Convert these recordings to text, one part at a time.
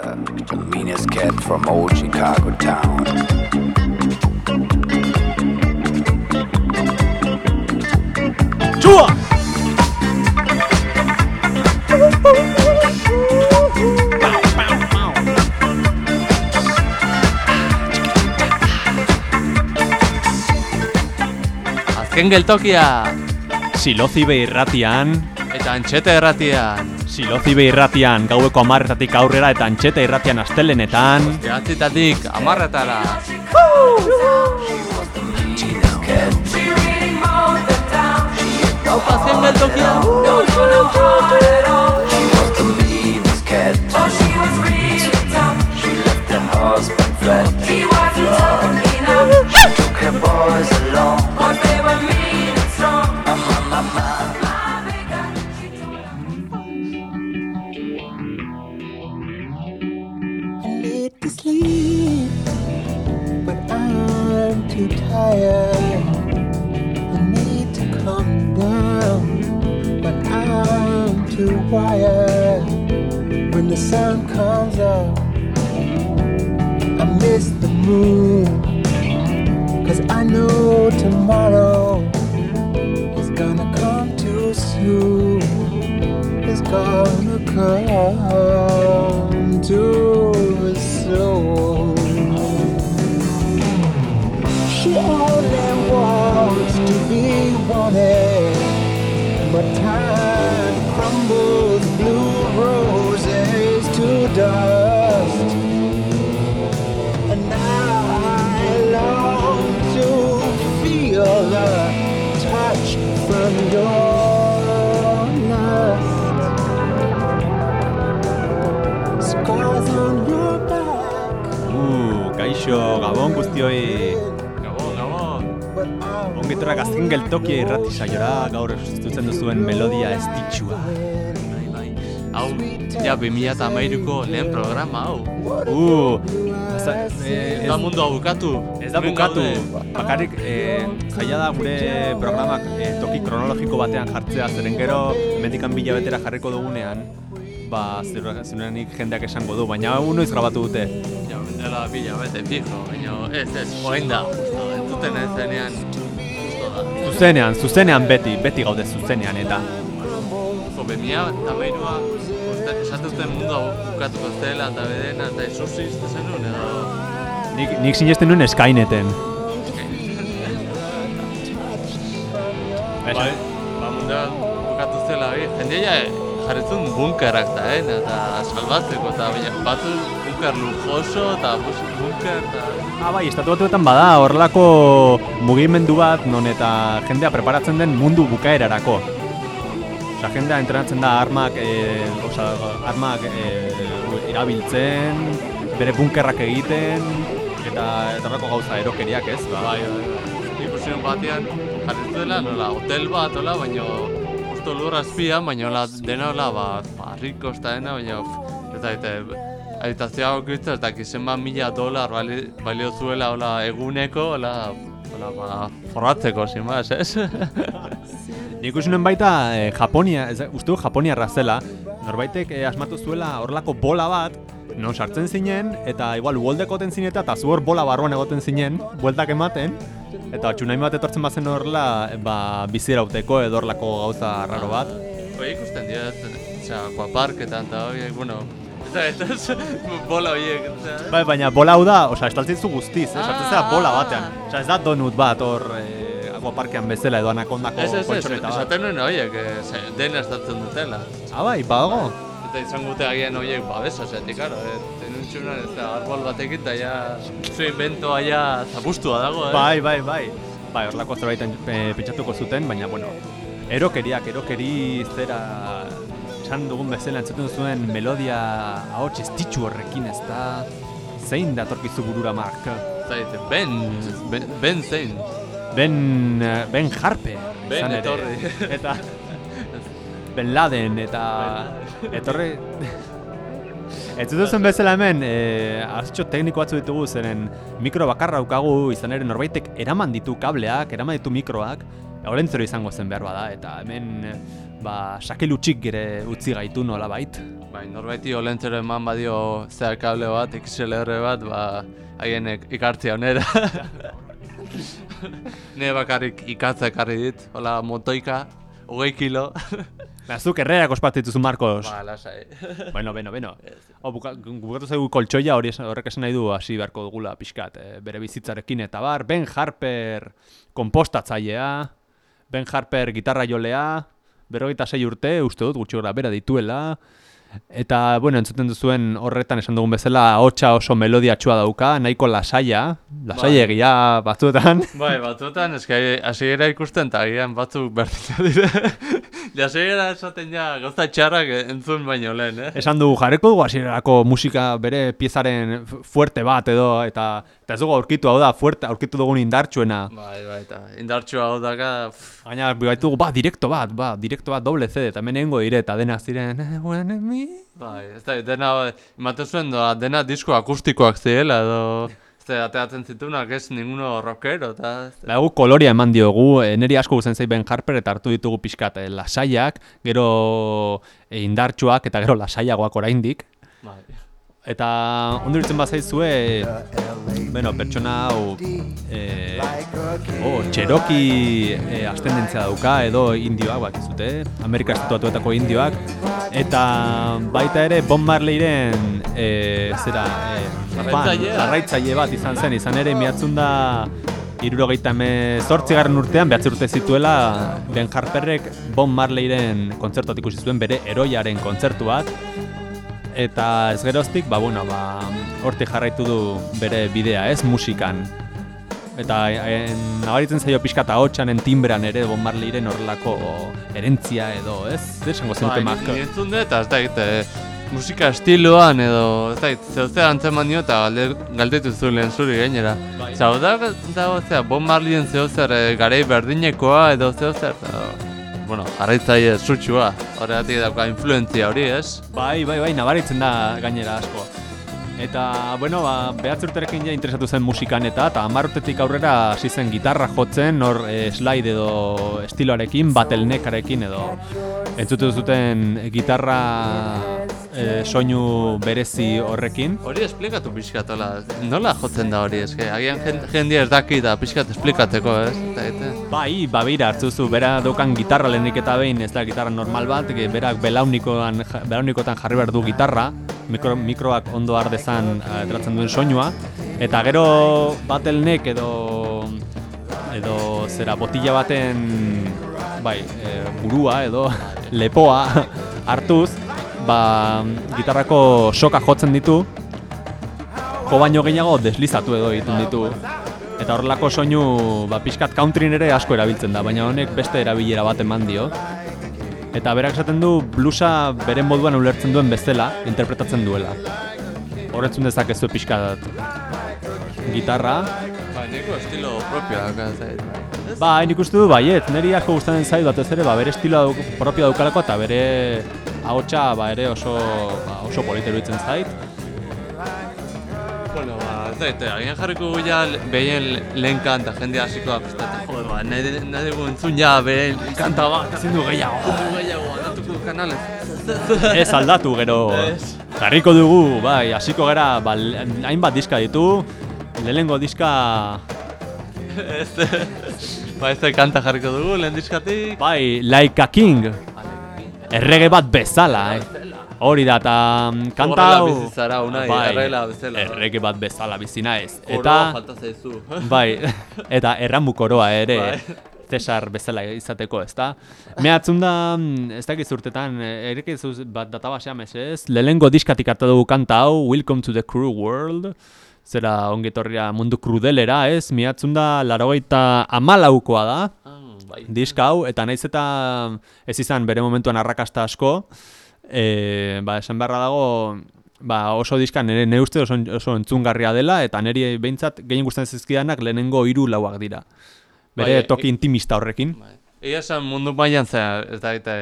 The meanest cat from old Chicago town. Chua! Azken geltokia Silozi irratian, eta antxete erratian. Silozi irratian gaueko amarretatik aurrera eta antxeta irratian astelenetan. Behatzitatik amarretara. Geltokia. was I need to calm down, but I'm too wired. When the sun comes up, I miss the moon. Cause I know tomorrow is gonna come too soon. It's gonna come too wanted, but time crumbles blue roses to dust. And now I long to feel the touch from your on. Uh, kaixo, gabon guztioi. Ongitorrak azken geltokia irrati saiora gaur sustitutzen duzuen melodia estitxua. Bai, bai. Hau, ja, 2008ko lehen programa, hau. Uh, ez, Ez da mundu hau bukatu. Ez da bukatu, bakarrik eh, zaila da gure programak eh, toki kronologiko batean jartzea, zeren gero mendikan bila betera jarriko dugunean, ba, zirenik jendeak esango du, baina hau noiz grabatu dute. Ja, dela bila bete fijo, baina ez ez, orain da. Entzuten ez zenean. Zuzenean, zuzenean beti, beti gaude zuzenean eta. Ko, 2008a, uste, esaten zuten mundu hau bukatuko zela eta bedena eta isusi izte zenun, edo... Nik, nik sinesten nuen Skyneten. Bai, ba, mundua bukatu zela, bai, jendea jarritzen bunkerak da, eh, eta salbatzeko, eta baina batzu bunker lujoso, eta bunker, eta... Ah, bai, estatu batuetan bada horrelako mugimendu bat non eta jendea preparatzen den mundu bukaerarako. Osa, jendea entrenatzen da armak, e, osa, armak e, erabiltzen, bere bunkerrak egiten, eta horrelako gauza erokeriak ez, ba. Bai, bai, bai. Batean jarri zuela, nola, hotel bat, hola, baina justo lur azpian, baina hola, dena hola, ba, ba, rikos eta dena, baina, eta, eta, habitazioa okritzen, eta kizen bat mila dolar bali, balio zuela, hola, eguneko, hola, hola, ba, forratzeko, sin más, ez? Nik ikusi nuen baita e, Japonia, ez, uste du Japoniarra zela, norbaitek e, asmatu zuela horrelako bola bat, non sartzen zinen, eta igual uoldeko egoten zineta, eta zu hor bola barruan egoten zinen, bueltak ematen, eta txunain bat etortzen bazen horrela, ba, bizirauteko edo horrelako gauza raro bat. Hoi ikusten dira, osea, aquaparketan eta horiek, bueno, eta bola horiek, Bai, baina bola hau da, osea, estaltzen zu guztiz, eh? sartzen zera Ah. bola batean. Osea, ez da donut bat hor, e, aquaparkean bezala edo anakondako Ez, ez, ez, bat. esaten nuen horiek, eh, dena estatzen dutela. Ah, bai, badago. Eta izan gute agian horiek babesa, zetik, karo, eh, ez da arbol batekin, eta ja, zu inventoa ja zapustua dago, eh? Bai, bai, bai. Bai, horrelako zerbaiten e, pentsatuko zuten, baina, bueno, erokeriak, erokeri zera esan dugun bezala entzuten zuen melodia ahots estitxu horrekin ez da zein datorkizu burura Mark? Zait, ben, ben, ben zein. Ben, eh, ben Harper Ben etorri. Eta Ben Laden eta etorri Ez duzen bezala hemen, e, azitxo tekniko batzu ditugu zeren mikro bakarra daukagu izan ere norbaitek eraman ditu kableak, eraman ditu mikroak, Olentzero izango zen behar bada, eta hemen eh, ba, sakelutxik ere utzi gaitu nola bait. Bai, norbaiti olentzero eman badio zea kable bat, XLR bat, ba, haienek ikartzea onera. ne bakarrik ikatza ekarri dit, hola motoika, hogei kilo. Ba, zuk erreak ospatzituzu Marcos. ba, lasai. Bueno, beno, beno. O, buka, bukatu zaigu koltsoia hori horrek esan nahi du hasi beharko dugula pixkat e, bere bizitzarekin eta bar. Ben Harper kompostatzailea, Ben Harper gitarra jolea, berrogeita sei urte, uste dut gutxi gora bera dituela. Eta, bueno, entzuten duzuen horretan esan dugun bezala, hotxa oso melodiatxua dauka, nahiko lasaia, lasaiegia batzuetan. Bai, batzuetan, eske hasiera ikusten eta agian batzuk berdina dire. ja, hasiera esaten ja, gauza txarrak entzun baino lehen, eh? Esan dugu jarriko dugu hasierarako musika bere piezaren fu- fuerte bat edo eta eta ez dugu aurkitu hau da fuerte aurkitu dugun indartsuena. Bai, bai, eta indartsua hau daka, Baina baitu dugu ba direkto bat, ba direkto bat doble CD eta hemen egingo dire eta dena ziren "Eh, when me bai, ez da, dena, ematen zuen doa, dena disko akustikoak zirela, edo, da, ateatzen zitunak ez ninguno rockero, eta, Ba, gu koloria eman diogu, e, niri asko guzen Ben Harper eta hartu ditugu pixkat e, lasaiak, gero e, indartsuak eta gero lasaiagoak oraindik. bai. Eta onduritzen bazaizue, bueno, pertsona hau, e, oh, Cherokee e, ascendentzia dauka edo indioak bakizute, Amerika estatuatuetako indioak, eta baita ere Bob Marleyren e, zera, e, fan, Jarraitzailea. jarraitzaile bat izan zen, izan ere miatzun da irurogeita garren urtean, behatzi urte zituela, Ben Harperrek Bob Marleyren kontzertuat ikusi zuen bere eroiaren kontzertu bat, eta ez geroztik, ba, bueno, ba, hortik jarraitu du bere bidea, ez, musikan. Eta en, nabaritzen zaio pixka eta hotxanen timbrean ere Bob Marleyren horrelako erentzia edo, ez? Zer esango Mark? ni entzun dut, ez da, eh, musika estiloan edo, ez da, zehuzea antzeman dio eta galde, galdetu zuen lehen zuri gainera. Bai. Zau da, da, zera, Bob Marleyen zehuzer e, garei berdinekoa edo zehuzer, eta, bueno, jarraitzaile zutxua, horregatik dauka influentzia hori, ez? Bai, bai, bai, nabaritzen da gainera asko. Eta, bueno, ba, behatzi urterekin ja interesatu zen musikan eta, eta hamar urtetik aurrera hasi zen gitarra jotzen, hor e, slide edo estiloarekin, bottleneckarekin edo entzutu zuten gitarra e, soinu berezi horrekin. Hori esplikatu pixkat, hola, nola jotzen da hori, eske, agian jen- jendia ez daki da pixkat esplikatzeko, ez? Eta, eta, Bai, ba bira, hartzuzu, bera daukan gitarra lehenik eta behin, ez da gitarra normal bat, ge- berak belaunikoan, ja- belaunikotan jarri behar du gitarra, mikro, mikroak ondo har dezan eh, ateratzen duen soinua, eta gero bottleneck edo edo zera botila baten bai, e, burua edo lepoa hartuz, ba, gitarrako soka jotzen ditu, jo baino gehiago deslizatu edo egiten ditu. Eta horrelako soinu, ba, pixkat countryn ere asko erabiltzen da, baina honek beste erabilera bat eman dio. Eta berak esaten du blusa beren moduan ulertzen duen bezala, interpretatzen duela. Horretzun dezakezu pixkat gitarra. ba, niko estilo propioa da, Ba, nik uste du baiet, niri asko gustatzen zait batez ere, ba, bere estiloa duk, propioa daukalako eta bere ahotsa ba, ere oso, ba, oso polita iruditzen zait. Bueno, ba, ez da, agian jarriko gu ja behien lehen kanta, jende hasiko da prestatzen. Joder, ba, nahi, nahi dugu entzun ja behien kanta bat. Ezin du gehiago. Gehiago, aldatuko du kanalez. Ez aldatu gero. Ez. Jarriko dugu, bai, hasiko gara, ba, le- hainbat diska ditu. Lehenengo diska, Ez, ba, ez kanta jarriko dugu, lehen diskatik. bai, Like a King. Errege bat bezala, eh. Hori da, eta mm, kanta Horrela hau... bizi zara, Unai, errela bezala. Errege bat bezala bizi naiz. Koroa falta zaizu. bai, eta erramu koroa ere. Bai. Cesar bezala izateko, ezta? Mehatzun da, mm, ez dakiz urtetan, erik ez bat databasea mesez, lehengo diskatik hartu dugu kanta hau, Welcome to the Cruel World, zera ongetorria mundu krudelera, ez? Miatzun da, larogeita amalaukoa da, bai. diska hau, eta naiz eta ez izan bere momentuan arrakasta asko, e, ba, esan beharra dago, ba, oso diska nire, nire uste oso, oso entzungarria dela, eta niri behintzat gehien gustatzen zizkidanak lehenengo hiru lauak dira. Bere Bai, toki e- intimista horrekin. Bai. Egia esan mundu mailan zera, ez da, eta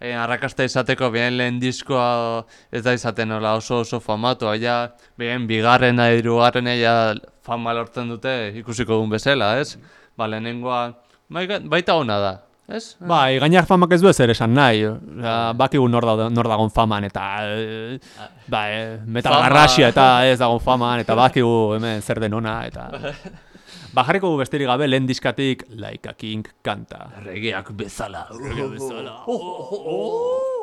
e, arrakasta izateko behen lehen diskoa ez da izaten nola oso oso famatu, ja, behen bigarrena, hirugarrena ja fama lortzen dute ikusiko dugun bezala, ez? Ba, lehenengoa, baita ona da. Ez? Bai, gainak famak ez du ezer esan nahi. Osea, bakigu nor, da, nor dagon faman eta eh, ba, eh, metal Fama. garrasia eta ez dagon faman eta bakigu hemen zer den ona eta Ba, jarriko gu besterik gabe lehen diskatik Like a King kanta. Regeak bezala. Reggae bezala. Well,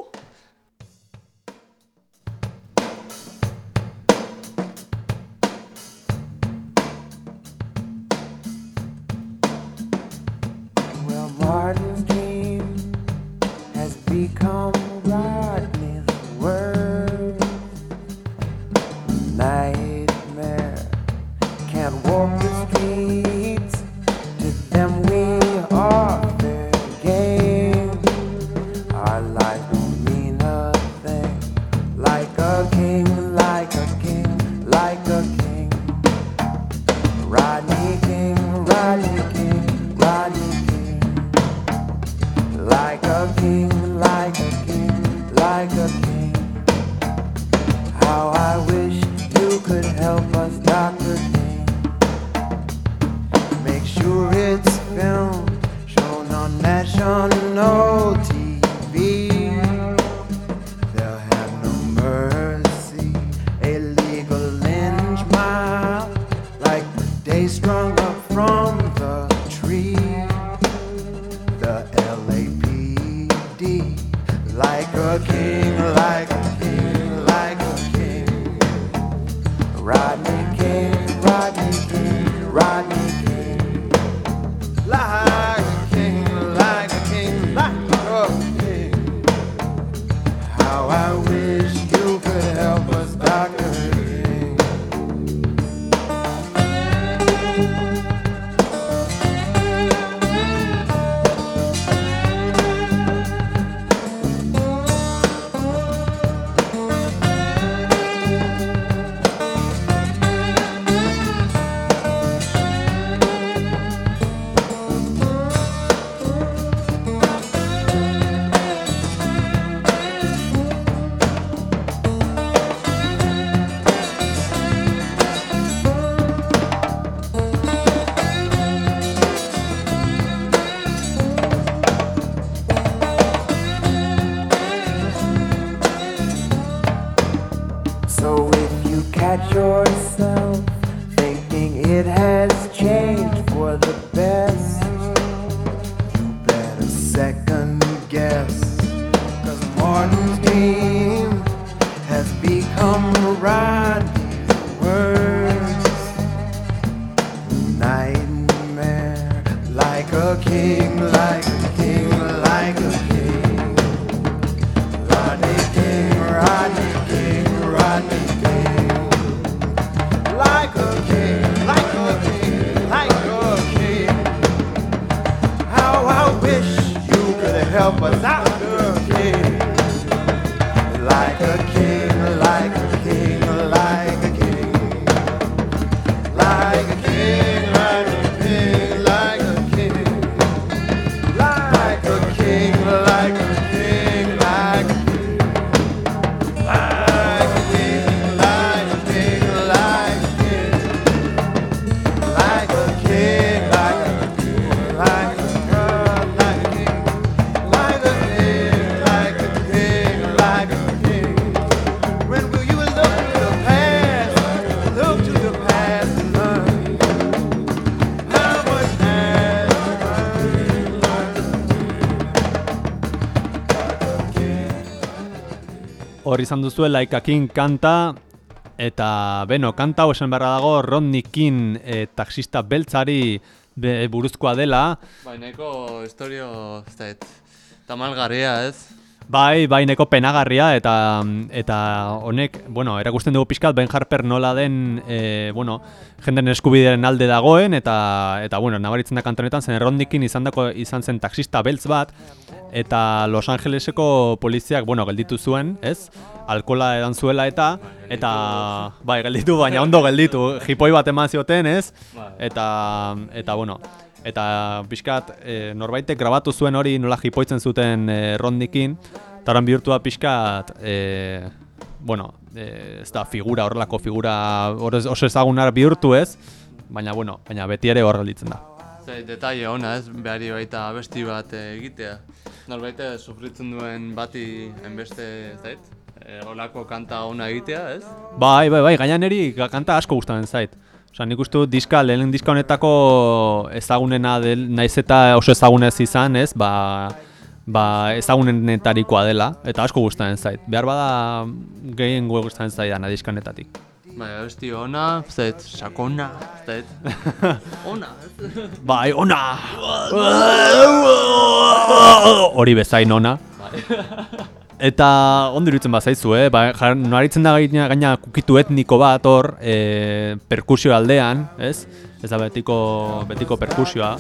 Martin's dream has become Rodney's Lynch like the day from the tree. The LAPD, like a king, help us out, king. Like a izan duzue King kanta eta beno, kanta hau esan beharra dago Rodney King e, taxista beltzari be, buruzkoa dela. Bai, nahiko historio, ez da, tamalgarria, ez? Bai, bai neko penagarria eta eta honek, bueno, erakusten dugu pixkat Ben Harper nola den, e, bueno, jenden eskubideren alde dagoen eta eta bueno, nabaritzen da kantonetan zen Rondikin izandako izan zen taxista beltz bat eta Los Angeleseko poliziak, bueno, gelditu zuen, ez? Alkola edan zuela eta eta bai, gelditu, baina ondo gelditu, jipoi bat eman zioten, ez? Eta eta bueno, eta pixkat e, norbaitek grabatu zuen hori nola jipoitzen zuten e, rondikin, eta oran bihurtu da pixkat, e, bueno, e, ez da figura, horrelako figura oso ezaguna bihurtu ez, baina bueno, baina beti ere hor gelditzen da. Zai, detaile ona ez, behari baita abesti bat egitea. Norbait eh, sufritzen duen bati hainbeste, ez dait? E, olako kanta ona egitea, ez? Bai, bai, bai, gaina niri ga- kanta asko gustatzen zait. Osa, nik uste dut diska, lehen diska honetako ezagunena del, naiz eta oso ezagunez izan, ez, ba, ba ezagunenetarikoa dela, eta asko gustatzen zait. Behar bada gehien gustatzen zaidan diska honetatik. Bai, abesti ona, dait, sakona, dait? ona? Bai, ona! Hori bezain ona. Eta ondo iruditzen bazaizu, eh? Ba, naritzen da gaina, gaina kukitu etniko bat hor, e, perkusio aldean, ez? Ez da betiko, betiko perkusioa.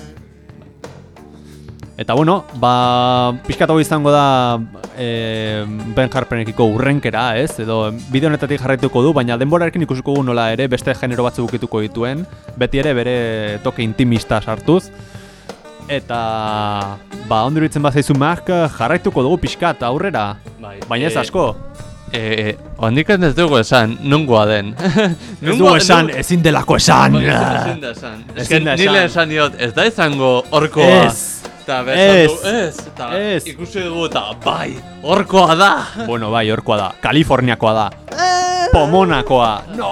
Eta bueno, ba, pixkat hau izango da e, Ben Harperekiko urrenkera, ez? Edo bideo honetatik jarraituko du, baina denborarekin ikusiko du nola ere beste genero batzuk ukituko dituen, beti ere bere toke intimista sartuz. Eta ba, ondo iruditzen bazaizu Mark jarraituko dugu pixkat aurrera, Bai. baina ez Eh, asko. E, ondik ez dugu esan, nungoa den. Ez dugu esan, ezin delako esan! Bai, ezin da esan. Ez que nile esan. diot, ez da izango horkoa. Ez. Eta besan Ez. ez. Eta Ez. ikusi dugu eta bai, horkoa da. Bueno, bai, horkoa da, Kaliforniakoa da. Pomonakoa! No!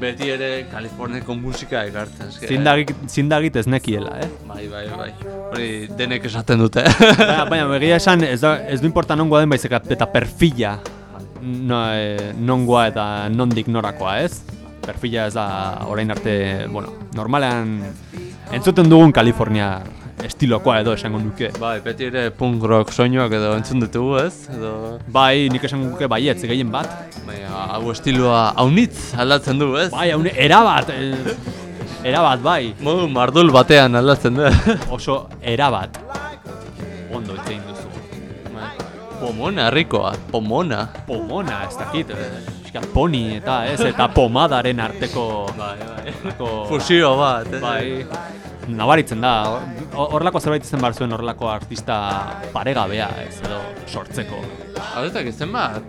Beti ere Kaliforniako musika ekartzen. eske. Zindagit, zindagit ez nekiela, eh? Bai, bai, bai. Hori denek esaten dute. Baina, baina begia esan, ez, da, ez du importa nongoa den baizik eta perfila no, e, nongoa eta nondik norakoa, ez? Perfila ez da orain arte, bueno, normalean entzuten dugun Kalifornia estilokoa edo esango nuke. bai, beti ere punk rock soinuak edo entzun ditugu, ez? Edo... Bai, nik esango nuke baietz, gehien bat. Baina, hau estiloa haunitz aldatzen du, ez? Bai, haune, erabat, e, erabat, bai. Modu mardul batean aldatzen du. Oso erabat. Ondo hitz egin duzu. Bai. Pomona, herrikoa, pomona. Pomona, ez dakit, e, pixkat poni eta ez, eta pomadaren arteko... Bai, bai. arteko- Fusio bat, ez? Bai, nabaritzen da, Ho- horrelako zerbait izan behar zuen horrelako artista paregabea, ez edo sortzeko. Hau ez dakit zenbat?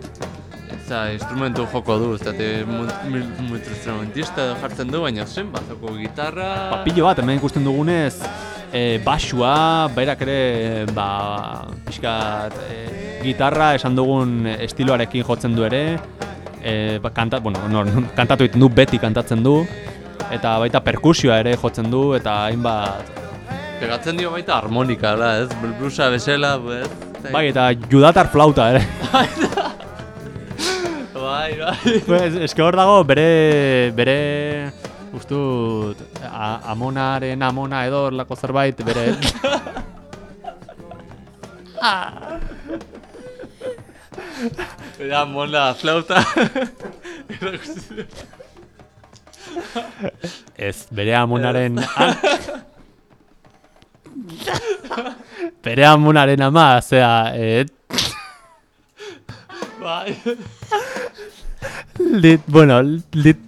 Eza, instrumentu joko du, ez dati multi-instrumentista jartzen du, baina zenbat joko gitarra... Papillo bat, hemen ikusten dugunez, e, basua, berak ere, ba, pixkat, e, gitarra esan dugun estiloarekin jotzen du ere, e, ba, kanta, bueno, no, no, kantatu egiten du, beti kantatzen du, eta baita perkusioa ere jotzen du, eta hainbat, Pegatzen dio baita harmonika, da, ez? Blusa bezala, ez? bai, eta judatar flauta ere. Bai, bai. Pues, eske hor dago bere bere ustut a, amonaren amona edo horlako zerbait bere Era mola flauta. ez bere amonaren a- bere amonaren ama, zera, eh, bai. lit, bueno, lit,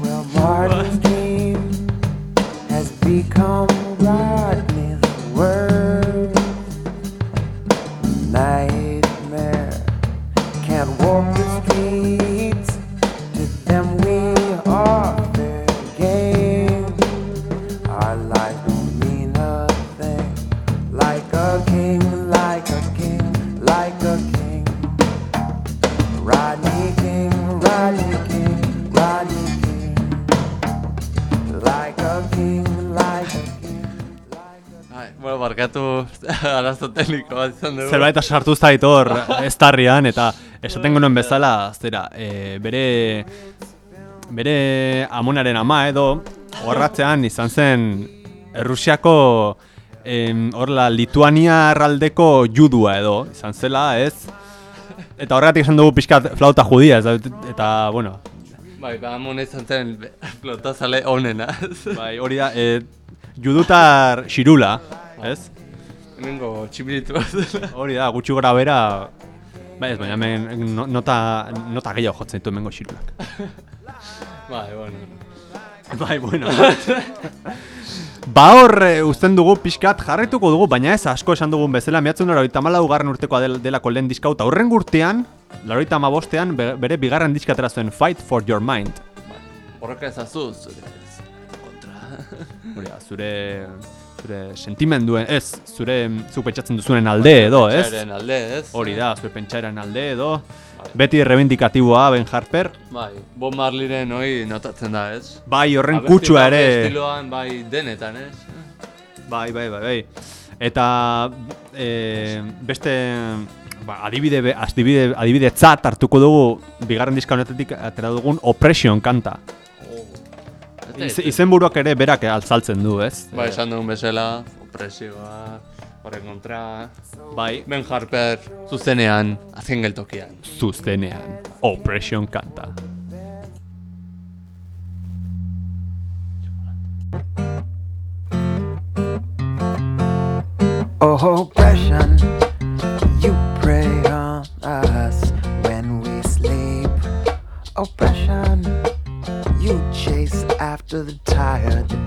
Well, Martin's dream has become Rodney's arazo tekniko bat izan dugu. zerbait sartu zait hor estarrian eta esaten genuen bezala zera e, bere bere amonaren ama edo horratzean izan zen Errusiako em, horla Lituania erraldeko judua edo izan zela ez eta horregatik esan dugu pixkat flauta judia ez, eta bueno Bai, ba, amona izan zen flotazale onena. bai, hori da e, judutar xirula ez Hemengo dela. Hori da, gutxi gora bera, bai ez, baina hemen no- nota, nota gehiago jotzen ditu hemengo xirulak. Bai, bueno. bai, bueno. ba hor, e, uzten dugu pixkat jarraituko dugu, baina ez asko esan dugun bezala, miatzen laroita malau garren urtekoa del, delako lehen diska, hau, eta horren urtean, laroita amabostean, be- bere bigarren diska atera zuen Fight for Your Mind. Borroka ezazu, zure Hori da, zure zure sentimenduen, ez, zure zu pentsatzen duzunen alde edo, ez? Pentsaren alde, ez? Hori da, zure pentsaren alde edo. Beti rebendikatiboa Ben Harper. Bai, Bob Marleyren hoi notatzen da, ez? Bai, horren kutsua bai ere. Estiloan, bai, denetan, ez? Bai, bai, bai, bai. Eta e, beste ba, adibide, adibide, adibide hartuko dugu bigarren diska honetetik atera dugun Oppression kanta. Iz, izenburuak ere berak altzaltzen du, ez? Bai, esan dugun bezala, opresioa, horren kontra... Bai, Ben Harper, zuzenean, azken geltokian. zuzenean Oppression kanta. Oh, oppression, to the tired.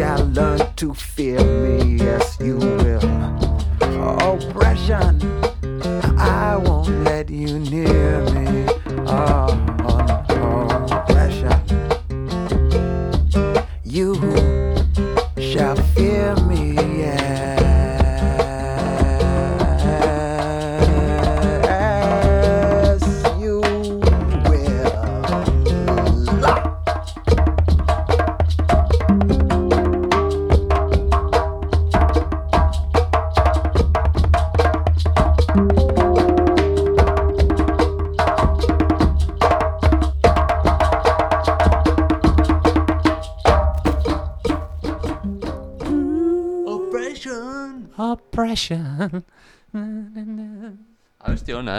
Shall learn to fear me.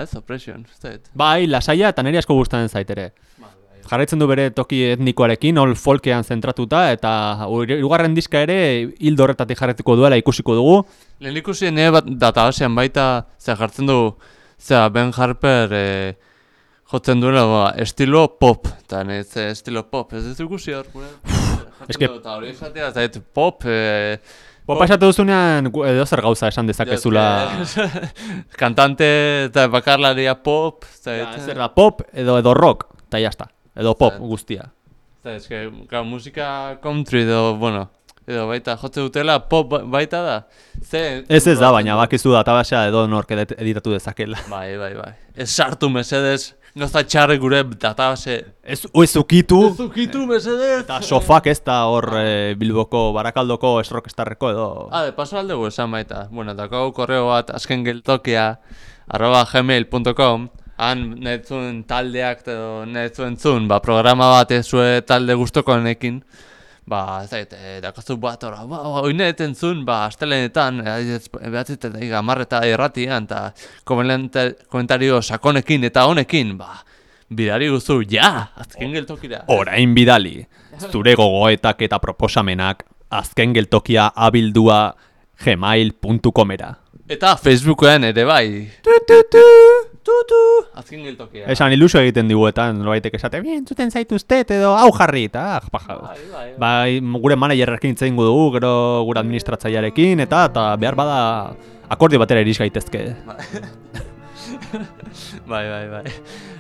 Ez? Oppression, ez da. Bai, lasaia eta niri asko gustatzen zait ere. Jarraitzen du bere toki etnikoarekin, ol folkean zentratuta, eta hirugarren diska ere hildo horretatik jarretuko duela ikusiko dugu. Lehen ikusi nire bat databasean baita, ze jartzen du, ze Ben Harper e, jotzen duela ba, estilo pop, eta nire ze estilo pop, ez dut ikusi hor, gure? Eske- Eta hori esatea, ez dut pop, e, Popa esatu duzunean gu- edo zer gauza esan dezakezula. Kantante eta bakarlaria pop, Ja, zer da pop edo edo rock, eta jazta. Edo pop Zait. guztia. Eta ez, que, claro, musika country edo, bueno, edo baita, jotze dutela pop ba- baita da. Ze, Ez ez da, baina bakizu databasea edo nork edit- editatu dezakela. Bai, bai, bai. Ez sartu mesedez, gauza txarre gure database. Ez, ez ukitu, Ez ukitu mesedez! eta sofak ez da hor eh, Bilboko, Barakaldoko, esrokestarreko edo... Ah, de paso aldegu esan baita. Bueno, dakau korreo bat azken geltokia arroba gmail.com han netzuen taldeak edo netzuen zuen, ba, programa bat ezue talde guztokoenekin ba, ez dait, e, dakazu bat ora, ba, ba, oineten zuen, ba, astelenetan, behatzit eta amarreta erratian, eta komentar- komentario sakonekin eta honekin, ba, bidari guzu, ja, azken geltokira. Orain bidali, zure gogoetak eta proposamenak azken geltokia abildua gmail.comera. Eta Facebooken ere bai. Azken geltokia. Esan ilusio egiten digu eta norbaitek esate, bien, zuten zaituztet edo hau jarri, eta ah, paja. Bai, bai, bai. Bai, gure managerrekin itzein dugu, gero gure administratzailearekin, eta eta behar bada akordio batera iris gaitezke. Bai, bai, bai.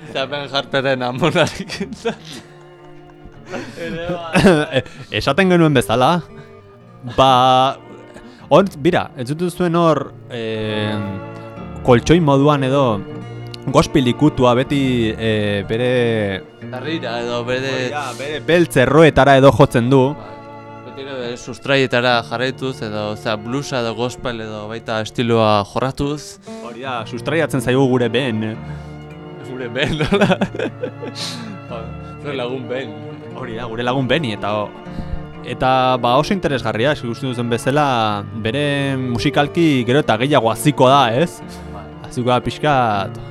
Eta Ben Harperen amonarekin. Bai. Esaten genuen bezala, ba... Hor, bira, ez dut zuen hor eh, koltsoi moduan edo gospel ikutua beti eh, bere, Herrira edo bere... bere beltz erroetara edo jotzen du. Bai, ere bere sustraietara jarraituz edo osea, bluesa edo gospel edo baita estiloa jorratuz. Hori da, sustraiatzen zaigu gure ben. Gure Ben, nola? Zure lagun Ben. Hori da, gure lagun beni eta eta ba oso interesgarria, ikusten duzen bezala, bere musikalki gero eta gehiago hasiko da, ez? Hasiko da pixkat.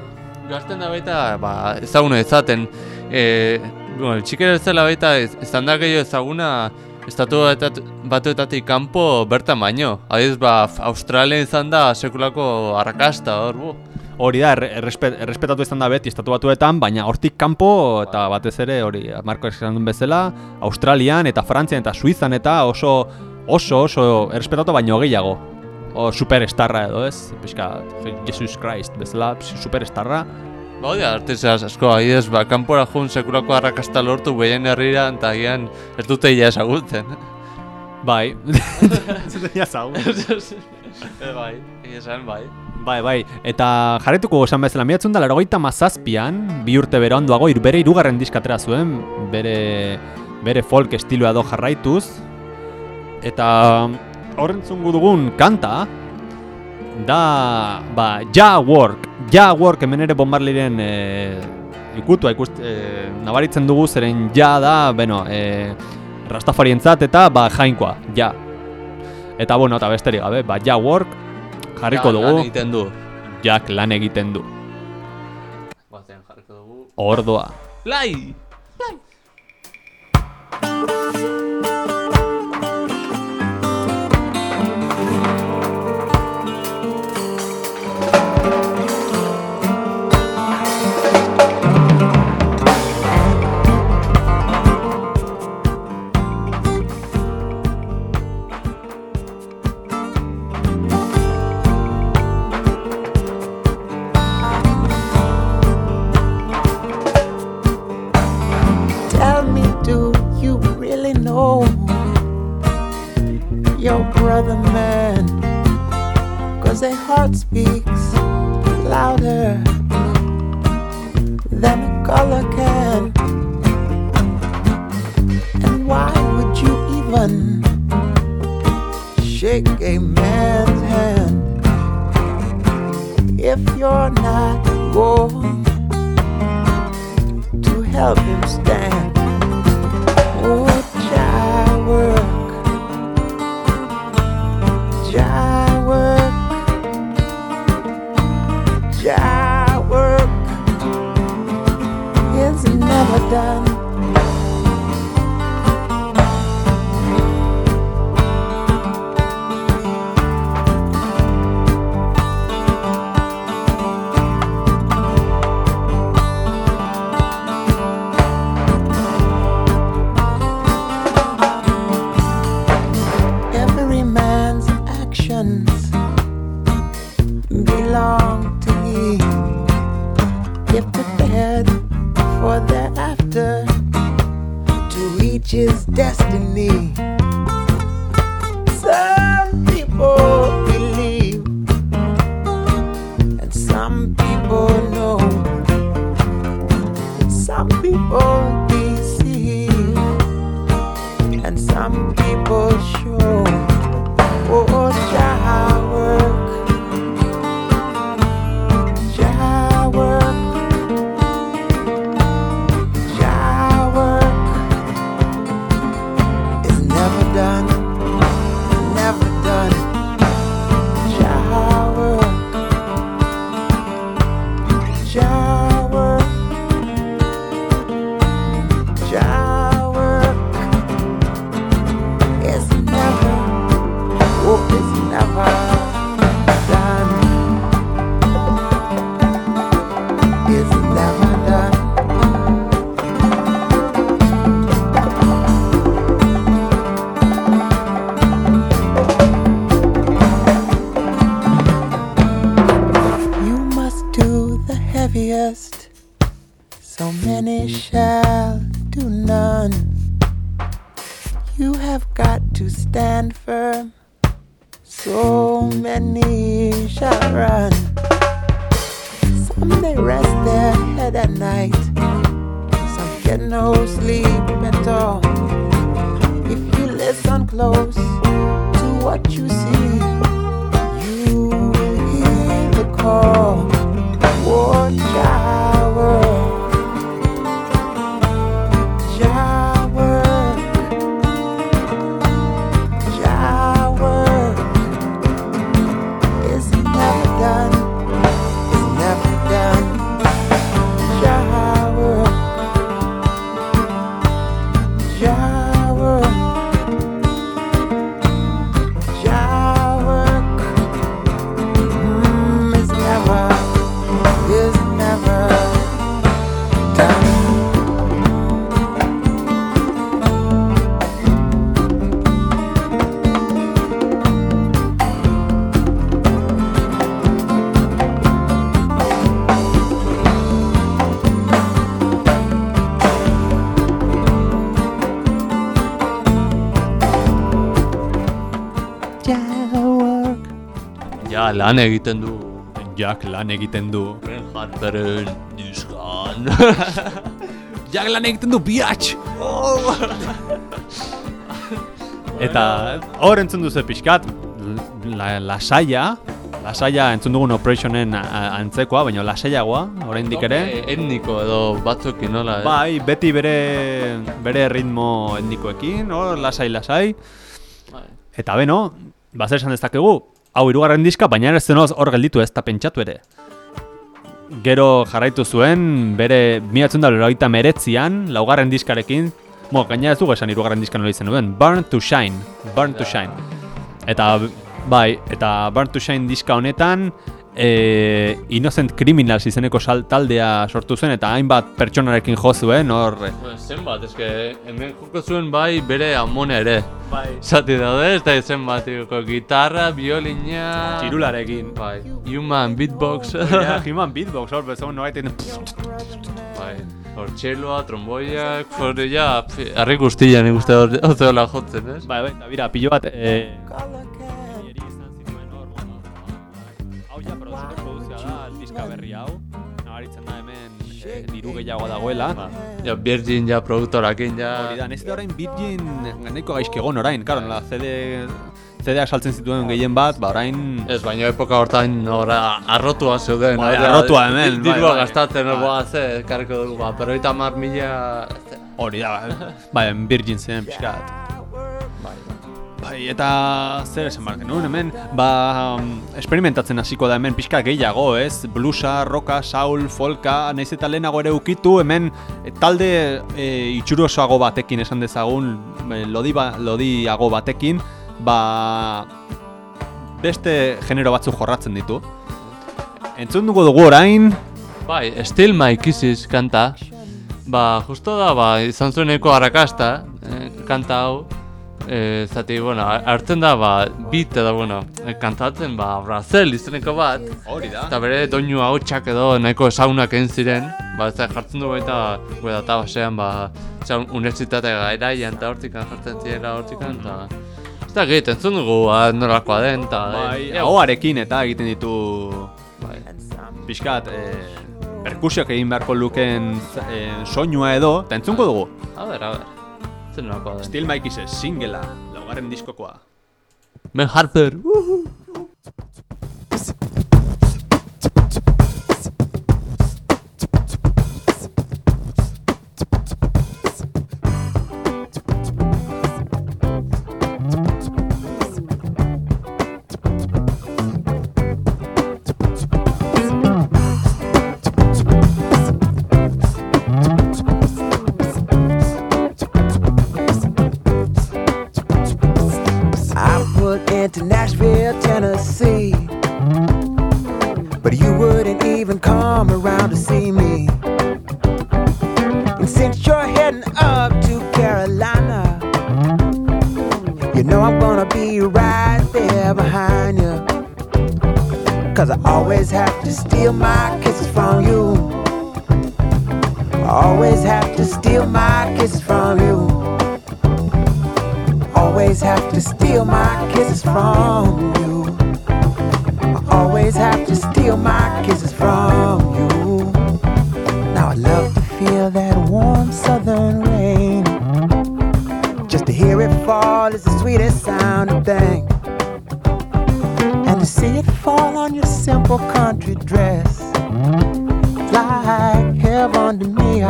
Gazten da baita, ba, ezaguna ezaten, e, bueno, txikera ezela baita, da gehiago ezaguna, estatu batuetatik kanpo bertan baino. Adiz, ba, Australian izan da sekulako arrakasta, hor, bu. Hori da, erre- errespe- errespetatu izan da beti estatu batuetan, baina hortik kanpo eta batez ere hori Marko esan duen bezala, Australian eta Frantzian eta Suizan eta oso oso oso errespetatu baino gehiago. O superstarra edo ez, pixka Jesus Christ bezala, superstarra. Ba, hori artizaz asko, adibidez, ba, kanpora jun sekulako arrakasta lortu behien herrira, eta agian ez dute ia ezagutzen. Bai, ja zau. e, bai, egia esan, bai. Bai, bai, eta jarretuko esan bezala, miratzen da, larogeita mazazpian, bi urte bere ondoago, ir- bere irugarren diskatera zuen, bere, bere folk estiloa do jarraituz, eta horrentzungu dugun kanta, da, ba, Ja Work, Ja Work hemen ere bombarliren e, ikutua ikust, e, nabaritzen dugu zeren ja da, bueno, e, Rastafarientzat eta ba jainkoa, ja. Eta bueno, eta besterik gabe, ba Ja Work jarriko Ja, dugu. lan egiten du. Jak lan egiten du. Batean jarriko dugu. Ordoa. Lai! Tell brother, man? Cause their heart speaks louder than a color can. And why would you even shake a man's hand if you're not going? to help him stand. Shall run. Some they rest their head at night. Some get no sleep at all. If you listen close lan egiten du. Jak lan egiten du. Ben Harperen diskan. Jak lan egiten du, biatx! Eta hor entzun duzu pixkat, la, lasaia, lasaia entzun dugun operationen antzekoa, baina lasaiagoa, oraindik ere. Etniko edo batzuekin nola. eh? Bai, beti bere, bere ritmo etnikoekin, hor, lasai, lasai. Bai. Eta beno, bazer esan dezakegu, hau hirugarren diska, baina ez zenoz hor gelditu ez da pentsatu ere. Gero jarraitu zuen, bere miatzen da lorogita meretzian, laugarren diskarekin, Mo, gaina ez dugu esan hirugarren diska nola izan duen, Burn to Shine, Burn to Shine. Eta, bai, eta Burn to Shine diska honetan, e, Innocent Criminals izeneko sal taldea sortu zen, eta hainbat pertsonarekin jo zuen, hor... Bueno, Zenbat, eske hemen joko zuen bai bere amona ere. Bai. Zati daude, ez da zenbat, iko, gitarra, biolina... Txirularekin. Bai, human beatbox. Ja, Human Beatbox, hor, bezagun noraiten... bai, hor txeloa, tromboiak, hor, ja, pf, harri guztian ikuste hor, ozeola jotzen, ez? Bai, bai, eta bira, pilo bat, eh, diska berri hau. Nabaritzen da hemen eh, diru gehiago dagoela. Ja, Virgin, ja, produktorakin, ja... Hori da, ez da orain Virgin nahiko gaizki egon orain, karo, nola, CD, CD-ak saltzen zituen gehien bat, ba orain... Ez, baina epoka hortan ora arrotua zeuden. Bai, da, arrotua hemen, bai, Dirua bai. gastatzen, Bai. boa, ze, karriko dugu, ba, pero eta mar mila... Hori da, bai, Virgin zen pixkat. Bai, eta zer esan behar genuen hemen, ba, um, experimentatzen hasiko da hemen pixka gehiago, ez? Bluesa, rocka, soul, folka, nahiz eta lehenago ere ukitu, hemen e, talde e, itxurosoago batekin esan dezagun, e, lodi ba, lodiago batekin, ba, beste genero batzuk jorratzen ditu. Entzun dugu dugu orain, Bai, Still My Kisses kanta, ba, justo da, ba, izan zueneko arrakasta, eh, kanta hau, eh, zati, bueno, hartzen da, ba, beat edo, bueno, eh, kantatzen, ba, Brazel izeneko bat, hori da, eta bere doinu ahotsak edo nahiko esaunak egin ziren, ba, ez jartzen dugu eta, gueda eta basean, ba, zan, unibertsitate gairaian eta hortikan jartzen zirela hortikan, eta, ez da, gehit, entzun dugu, ba, nolakoa den, eta, bai, eh, ahoarekin eta egiten ditu bai, pixkat, e, perkusioak egin beharko luken e, soinua edo, eta entzunko dugu. a ber, a ber, zen nolakoa den. Still Mike Ises, singela, laugarren diskokoa. Ben Harper, I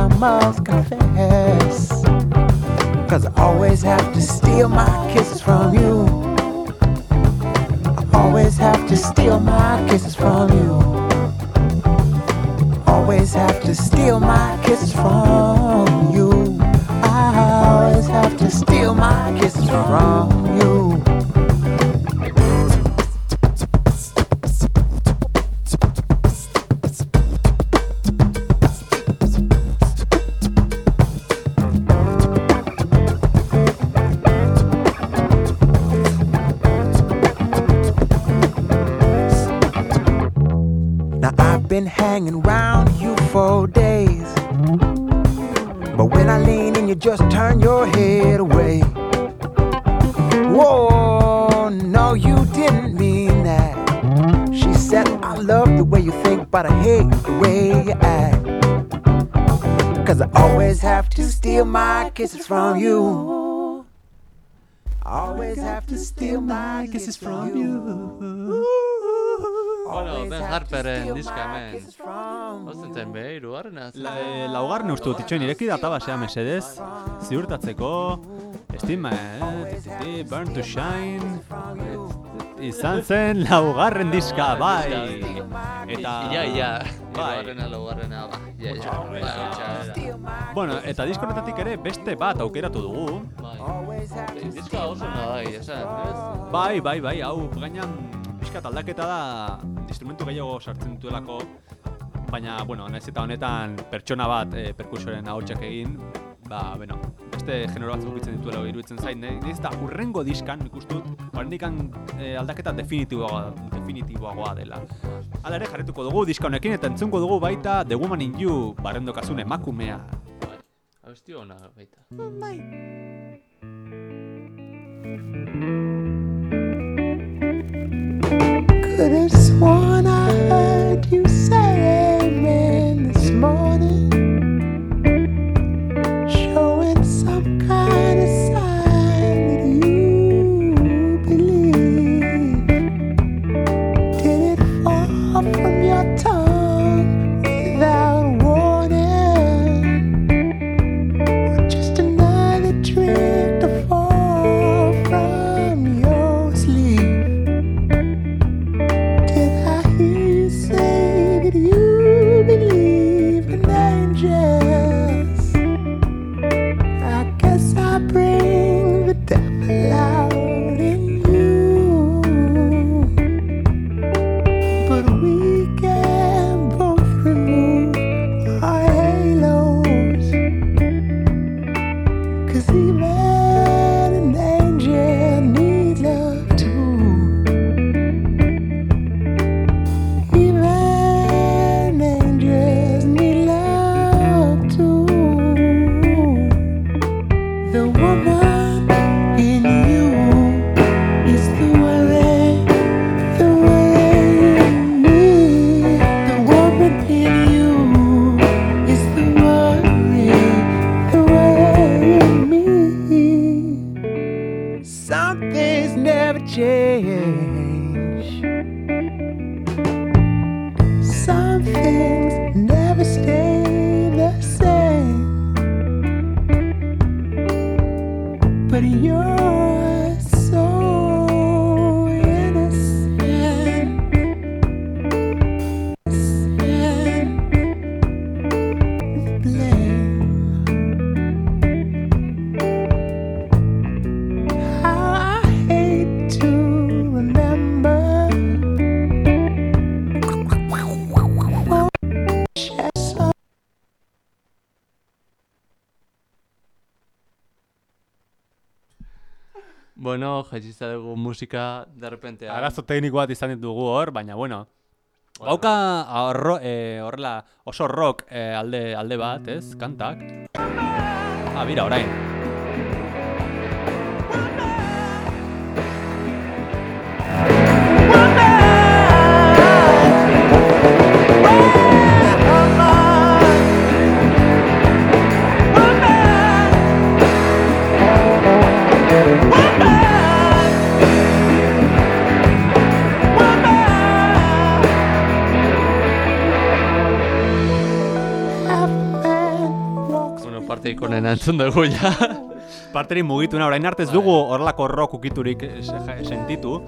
I must confess. Cause I always have to steal my kisses from you. I always have to steal my kisses from you. Always have to steal my kisses from you. I always have to steal my kisses from you. Hanging round you for days. But when I lean in, you just turn your head away. Whoa, no, you didn't mean that. She said, I love the way you think, but I hate the way you act. Cause I always have to steal my kisses from you. I always have to steal my kisses from you. Harperen diska hemen. Osten zen be, irugarrena. La, e, laugarren uste dut itxoin ireki databasea mesedez, ziurtatzeko, estima, eh, burn to shine, izan zen laugarren diska, bai! Eta... Ia, ia. Bai. Irugarrena, laugarrena, ba. Ia, ia. Bai. Bueno, eta diskonetatik ere beste bat aukeratu dugu. Bai. Diska oso na bai, esan? Bai, bai, bai, hau gainan pixkat aldaketa da instrumentu gehiago sartzen duelako, baina, bueno, naiz eta honetan pertsona bat e, perkusioren ahotsak egin, ba, bueno, beste genero batzuk ukitzen dituela iruditzen zain, naiz eta urrengo diskan, dut, oraindikan e, aldaketa definitiboagoa, definitiboagoa dela. Hala ere jarretuko dugu diska honekin eta entzungo dugu baita The Woman in You barrendokazun emakumea. Bai. Abesti ona baita. Could have sworn I heard you say Jaitxizta dugu musika, de repente. Arazo tekniko bat izan ditugu hor, baina bueno. Bauka horro, eh, horrela oso rock eh, alde, alde bat, ez, kantak. Ah, bira, orain. Parteik onena entzun dugu ja. Parteri mugitu na, orain arte ez dugu horrelako rock ukiturik eh, se- sentitu.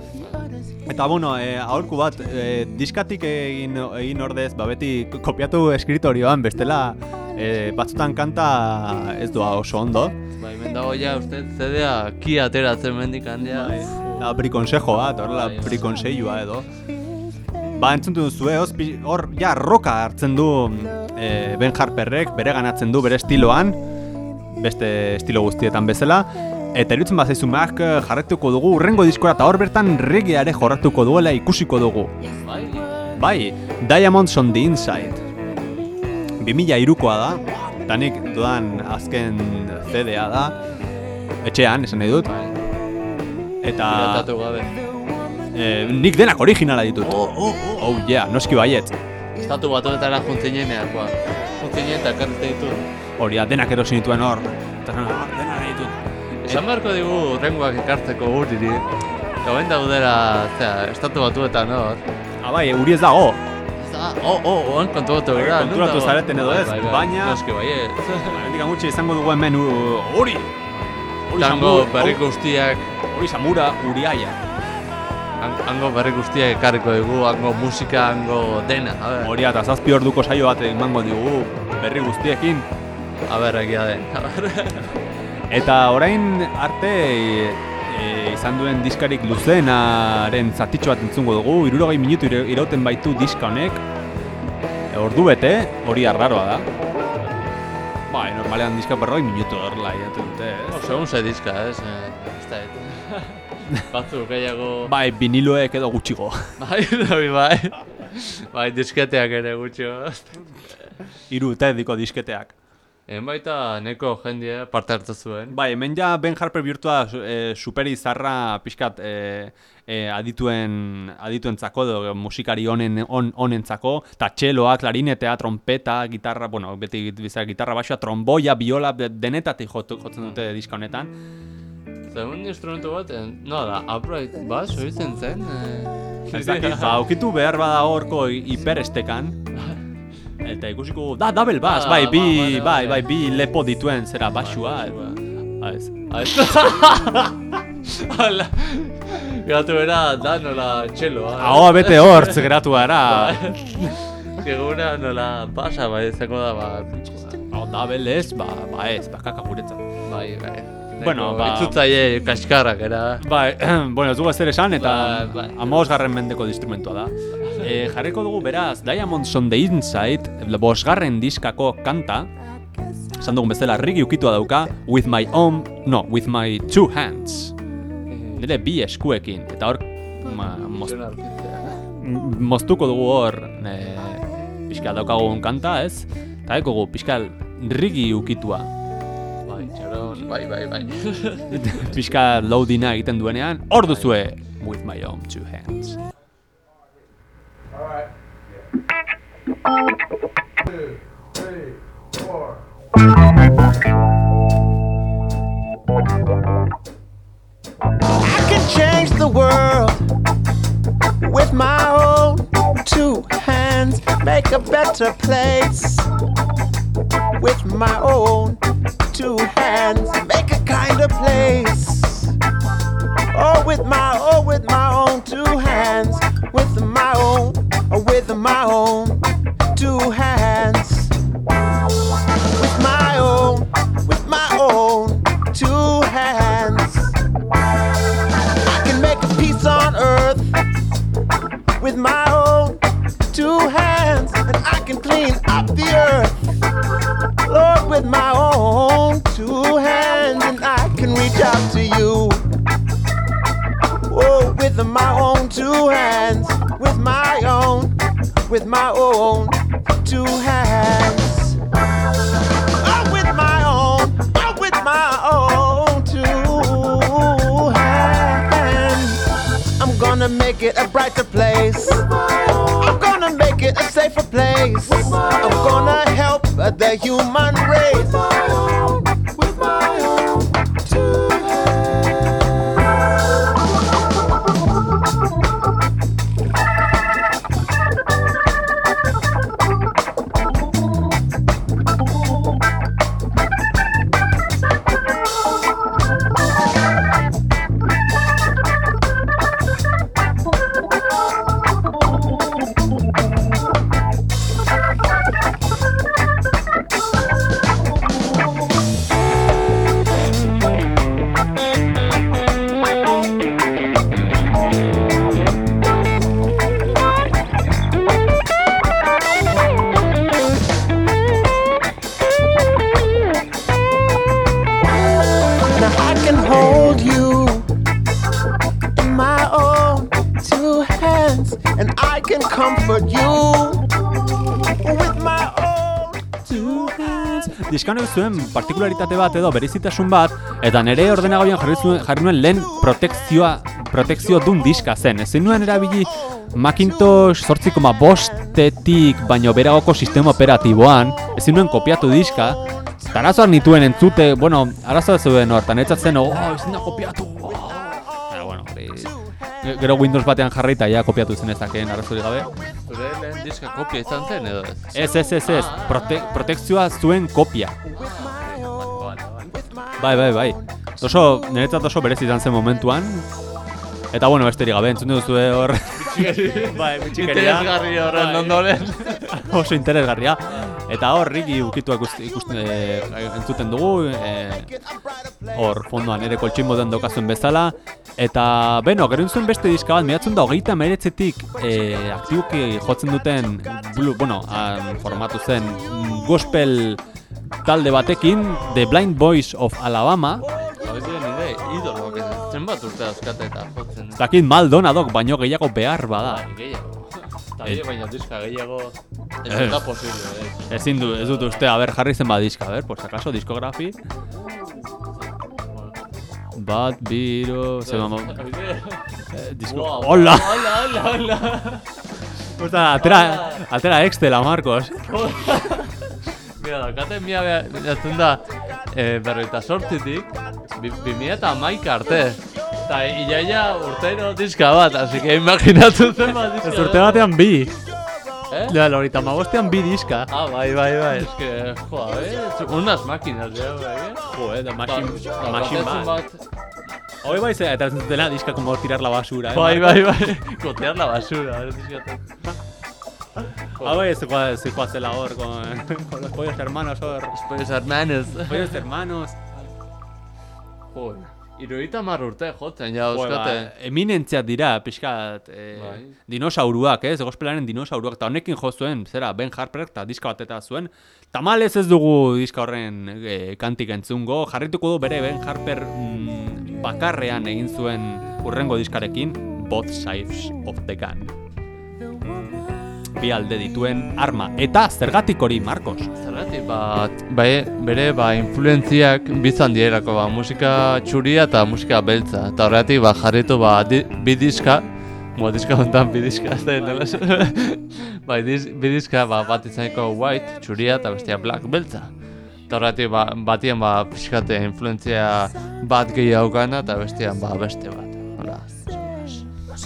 Eta bueno, eh, aholku bat, eh, diskatik egin, egin ordez, ba beti kopiatu eskriptorioan, bestela eh, batzutan kanta ez doa oso ondo. Bai, hemen dago ja, uste, zedea ki ateratzen mendik handia. Da brikonsejo bat, horrela Bai, bai. edo. Ba, entzuntu duzue, hor, ja, roka hartzen du e, Ben Harperrek, bere ganatzen du bere estiloan, beste estilo guztietan bezala, eta irutzen bazaizu mak jarretuko dugu urrengo diskora eta hor bertan regeare jorratuko duela ikusiko dugu. Bai, Bai, Diamonds on the Inside. 2000 irukoa da, eta nik dudan azken CD-a da, etxean, esan nahi dut, eta... Piratatu gabe. Eh, nik denak originala ditut. Oh, oh, oh. oh yeah, noski baiet. Estatu batuetara juntzinenean, ba. Juntzinen eta karrete ditut. Hori da, denak erosi nituen hor. Eta no, denak ditut. Esan beharko digu rengoak ekartzeko guriri. Gauen daudera, zera, estatu batuetan hor. Ah, bai, uri ez dago. Ez da, oh, oh, oan konturatu gara. non Konturatu zareten edo ez, Bai, bai, bai. baina- Noski baiet. Hendik gutxi izango dugu hemen u- uri. Uri Tango samur- berri guztiak, Uri samura, uriaia. Han- hango berri guztiak ekarriko dugu, hango musika, hango dena. Hori eta zazpi orduko saio bat emango digu berri guztiekin. a ber, egia den. Eta orain arte e, e, izan duen diskarik luzenaren zatitxo bat entzungo dugu, irurogei minutu ira- irauten baitu diska honek. E, ordu bete, hori arraroa da. Bai, normalean diska berroi minutu horrela irauten dute, Oh, ez? segun ze diska, ez? Eh, Ez da, et. Batzuk gehiago... Bai, viniloek edo gutxigo. Bai, bai, bai. Bai, disketeak ere gutxi. Hiru terdiko disketeak. Egin baita neko jendie parte hartu zuen. Bai, hemen ja Ben Harper bihurtua e, superi zarra pixkat e, e, adituen, adituentzako edo musikari honen on, honentzako, eta txeloa, klarinetea, trompeta, gitarra, bueno, beti bizar gitarra baixoa, tromboia, biola, de- denetatik jotzen dute diska honetan. Zegun instrumentu bat, eh, no da, upright bass horitzen zen. Eh, Ez dakit, ba, aukitu behar bada horko hi- hiperestekan. Eta ikusiko, da, double bass, bai, bi, ba, vale, bai, vale. bai, bi lepo dituen zera basua. Ba, ez. Hala. Gatu bera, da nola txeloa. Ahoa bete hortz geratu gara. Segura nola pasa, bai, izango da, ba... Hau, double ez, ba, ba ez, ba, kaka guretzat. Bai, bai. Bueno, ba- Itzutzaile kaskarrak era. Bai, bueno, ez dugu ezer esan eta Bai, bai. amabosgarren mendeko instrumentua da. E, jarriko dugu beraz, Diamonds on the Inside, bosgarren diskako kanta, esan dugun bezala, rigi ukitua dauka, with my own, no, with my two hands. Nire bi eskuekin, eta hor, ma, most, m- moztuko dugu hor, e, pixka daukagun kanta, ez? Eta ekogu, pixka rigi ukitua. Bai, txaron, bai, bai, bai. pixka loadina egiten duenean, hor duzue, with my own two hands. I can change the world with my own two hands, make a better place. With my own two hands, make a kinder place. Oh, with my oh, with my own two hands, with my own, oh, with my own two hands. With my own, with my own two hands. I can make a peace on earth with my own two hands, and I can clean up the earth. Lord, with my own two hands, and I can reach out to you. Oh, with my own two hands, with my own, with my own two hands. Oh, with my own, oh, with my own two hands. I'm gonna make it a brighter place. Make it a safer place. I'm gonna help the human race. Honek zuen partikularitate bat edo berezitasun bat, eta nire ordenagailuan jarri, jarri nuen lehen protekzioa, protekzio dun diska zen. Ezin nuen erabili Macintosh 8,bostetik baino beragoko sistema operatiboan, ezin nuen kopiatu diska, eta arazoak nituen entzute, bueno, arazoa zuen hortan, etzatzen, oh, ezin da kopiatu, oh. Gero Windows batean jarri eta ja kopiatu zen ezakeen arazorik gabe. Diska kopia izan zen edo ez? Ez, ez, ez, ez, prote protekzioa zuen kopia. Bai, bai, bai. Oso, niretzat oso berez izan zen momentuan. Eta bueno, besterik gabe, entzun duzue hor... bai, Interesgarri horren ondoren. oso interesgarria. Eta hor, Riki ukitua ikust, ikust, eh, entzuten dugu, eh, hor, fondoan ere koltsin moden daukazuen bezala. Eta, beno, gero zuen beste diska bat, miratzen da hogeita meretzetik eh, aktibuki jotzen duten, blu, bueno, han formatu zen gospel talde batekin, The Blind Boys of Alabama, zenbat urte dauzkate eta jotzen. dakit Maldonadok baino gehiago behar bada. Bai, gehiago. Eta Eh. bide baina diska gehiago ez da posible, eh. Ezin du, ez dut uste, a ber, jarri zen diska, a ber, por si acaso, diskografi. Bat, biro, ze mamo... Eh, disko... Hola! Hola, hola, hola. Osta, atera, atera Excela, Marcos. Mira, daukate mila behatzen da e, berroita sortzitik, bi, bi mila eta hamaika arte. Eta iaia urteiro diska bat, así que imaginatu zen bat diska Ez urte batean bi. Eh? Ja, lorita magostean bi diska. Ah, bai, bai, bai, es que, joa, eh, unas máquinas, ya, bai, eh? Jo, eh, da Ba- da daukatzen bat. Hoi bai, ze, eta ez dutela diska como tirar la basura, eh. Bai, bai, bai, kotear la basura, eh, diska. Ah, bai, ze joa- ze joazela hor, con, con los pollos hermanos hor. Pues hermanos. Pollos hermanos. Joder, iruita mar urte jotzen, ja, euskate. ba, eminentziak dira, pixkat, eh, Bai. dinosauruak, ez, gospelaren dinosauruak, eta honekin jo zuen, zera, Ben Harper, eta diska bat eta zuen, tamalez ez dugu diska horren eh, kantik entzungo, jarrituko du bere Ben Harper mm, bakarrean egin zuen urrengo diskarekin, Both Sides of the Gun. Bi alde dituen arma, eta zergatik hori, Marcos? Zergatik, ba, bai, bere ba, influentziak bizan dierako ba, musika txuria eta musika beltza. Eta horregatik ba, jarritu ba, di, bi diska, mo diska honetan bi diska, ez da nola esan. ba, diz, bi diska ba, bat izaneko white, txuria eta bestia black beltza. Eta horregatik ba, batien ba, pixkate influentzia bat gehiago gana eta bestian ba, beste bat.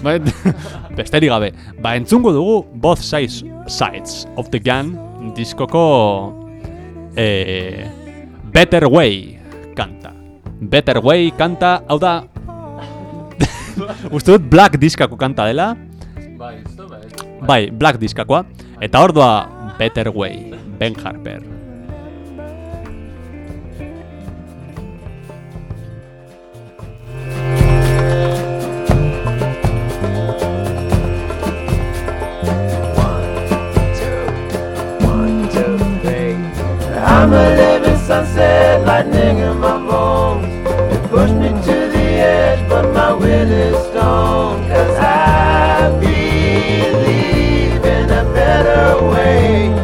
Hola. Bai, besterik gabe, ba entzungo dugu Both Sides, sides of the Gun diskoko eh, Better Way kanta. Better Way kanta, hau da Uste dut Black diskako kanta dela, Bai, ez bai. bai, Black diskakoa, eta hor doa Better Way, Ben Harper. I'm a living sunset, lightning in my bones. It pushed me to the edge, but my will is stone. Cause I believe in a better way.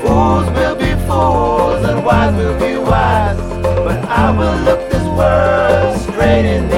Fools will be fools and wise will be wise. But I will look this world straight in the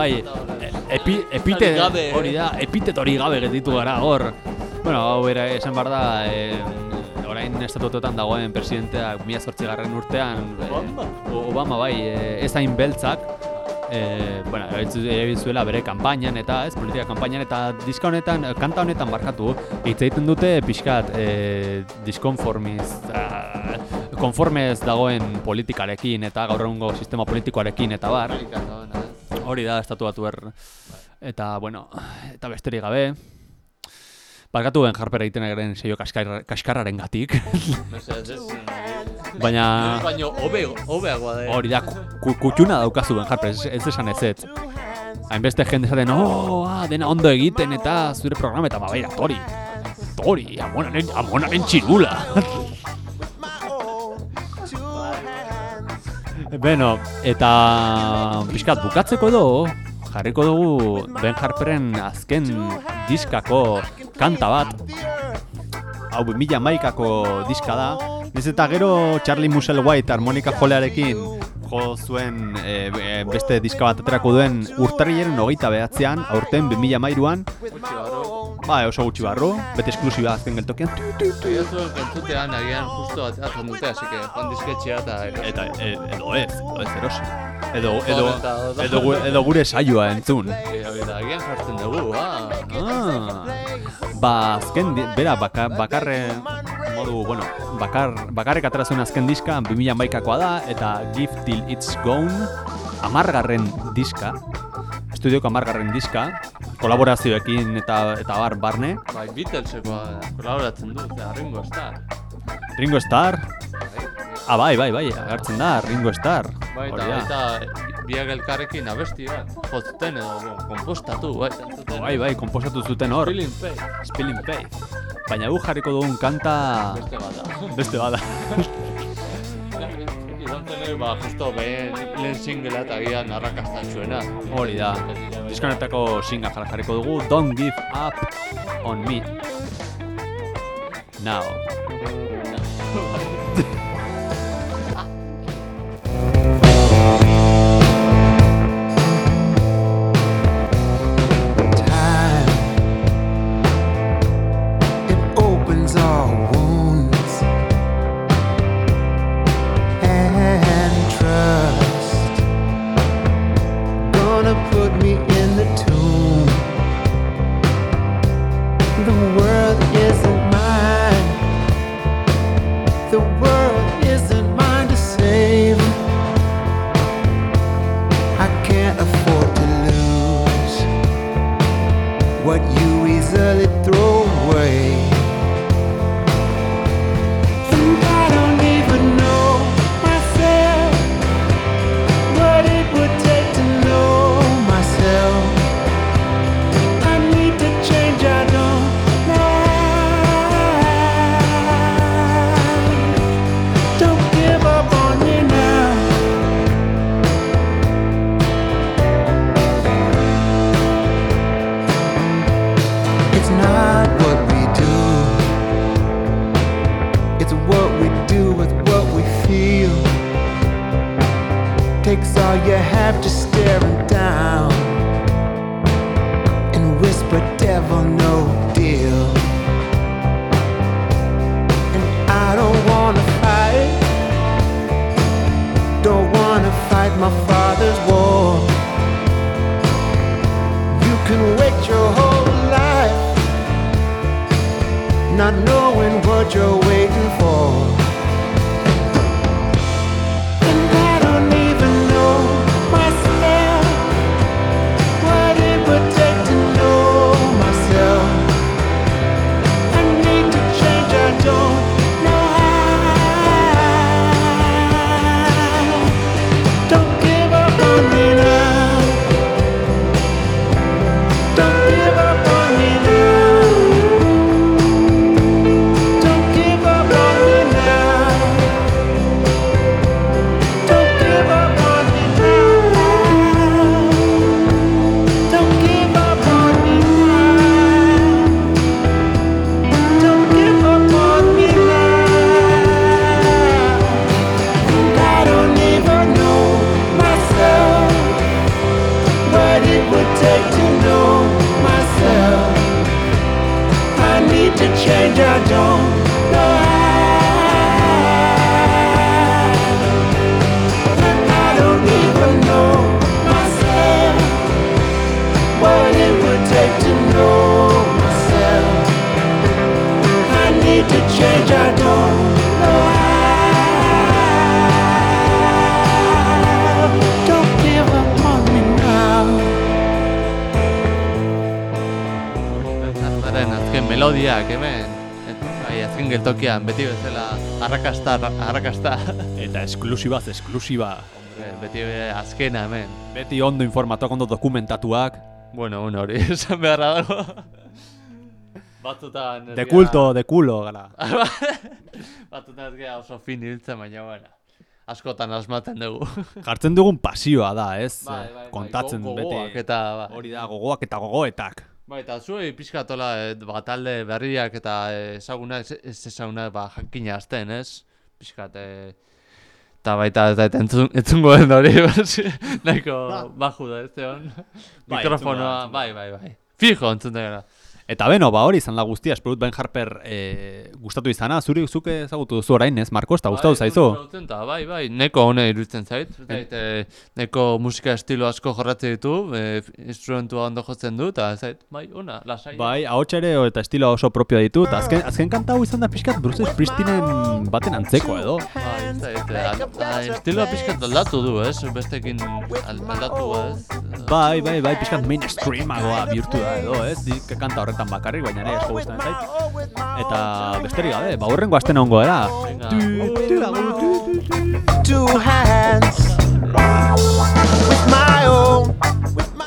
Bai, epi, epite, hori da, epitetori gabe gelditu gara hor. Bueno, hau era esan behar da, eh, orain estatutotan dagoen presidenteak mila garren urtean, eh, Obama? O- Obama bai, eh, ez hain beltzak, eh, bueno, erabiltzuela bere kanpainan eta ez, politika kanpainan eta diska honetan, eh, kanta honetan barkatu, hitz egiten dute pixkat eh, diskonformiz, konformez dagoen politikarekin eta gaur egungo sistema politikoarekin eta bar. Hori da, estatu batu er. Eta, bueno, eta besterik gabe. Barkatu ben jarpera egiten egaren seio kaskar, kaskarraren gatik. Baina, Baina hobe, hobeagoa da. hori da, ku, kutxuna daukazu ben jarpera, ez, esan ez ez. Hainbeste jende esaten, oh, ah, dena ondo egiten eta zure programa eta mabaira, tori. Tori, amonaren, amonaren txirula. Beno, eta pixkat bukatzeko edo, jarriko dugu Ben Harperen azken diskako kanta bat. Hau, mila maikako diska da. Ez eta gero Charlie Musel White harmonika jolearekin jo zuen e, e, beste diska bat aterako duen urtarrilaren hogeita behatzean, aurten 2000 mairuan, Gutxi barru. ba, oso gutxi barru, bete esklusiba azken geltokian, zuen kentzutean agian justo atzen dute, así que joan disketxea eta... eta e, edo ez, edo ez erosi. Edo, edo, edo, edo gure saioa entzun. Eta agian jartzen dugu, ah. Ah, ba, azken, bera, baka, bakarre, modu, bueno, bakar, bakarrek atera zuen azken diska, 2000 maikakoa da, eta Give Till It's Gone, amargarren diska, estudioko amargarren diska, kolaborazioekin eta eta bar barne, Bai, Beatlesekoa kolaboratzen du, eta Ringo Starr. Ringo Starr, ah bai, bai, bai, agertzen da, Ringo Starr, Bai, eta, eta biak elkarrekin abesti bat, jotzen edo kompostatu, bai, entzuten. Bai, bai, komposatu zuten hor, Feeling Faith, Spilling Faith. Baina gu jarriko dugun kanta beste bat da. beste bada. Izan zen ere, ba, justo behen lehen singlea eta gian arrakastatxuena. Hori da. Diskonetako singa jarri jarriko dugu Don't Give Up On Me. Now. Melodiak hemen. Bai, azken geltokian, beti bezala arrakasta, arrakasta. Eta esklusibaz, esklusiba. Hombre, beti be- azkena hemen. Beti ondo informatuak, ondo dokumentatuak. Bueno, bueno, hori esan beharra dago. Batzutan... De culto, de culo, gara. Batzutan ez gea oso fin hiltzen, baina, bueno. Askotan asmatzen dugu. Jartzen dugun pasioa da, ez? Bai, bai, bai, Kontatzen go- gogoak beti. eta, bai. Hori da, gogoak eta gogoetak. Bai, eta zuei pixkatola e, ba, talde berriak eta eh, ezagunak, ez- ez ezagunak, ba, jakina azten, ez? Pixkat, e, eta baita, eta, eta entzun, entzungo den hori, basi, nahiko baju da, ez. Bai, Mikrofonoa, da, bai, bai, bai. Fijo entzun da gara. Eta beno, ba hori izan da guztia, espero dut Ben Harper e, gustatu izana, zuri zuke ezagutu duzu orain, ez, Marko, eta gustatu zaizu? Bai, bai, bai, neko hone iruditzen zait. Zait, e, neko musika estilo asko jorratzen ditu, e, instrumentua ondo jotzen du, eta zait, bai, ona, lasai. Bai, ahots ere eta estilo oso propio ditu, eta azken, azken kanta hau izan da pixkat Bruce Springsteenen baten antzeko edo. Bai, zait, e, estiloa pixkat aldatu du, ez? Bestekin al- aldatu, ez? Bai, bai, bai, pixkat mainstreamagoa bihurtu da edo, ez? Kanta horretan bakarrik, baina ere asko gustatzen zait. Eta besterik gabe, ba horrengo asten ongo era. Two hands. With my own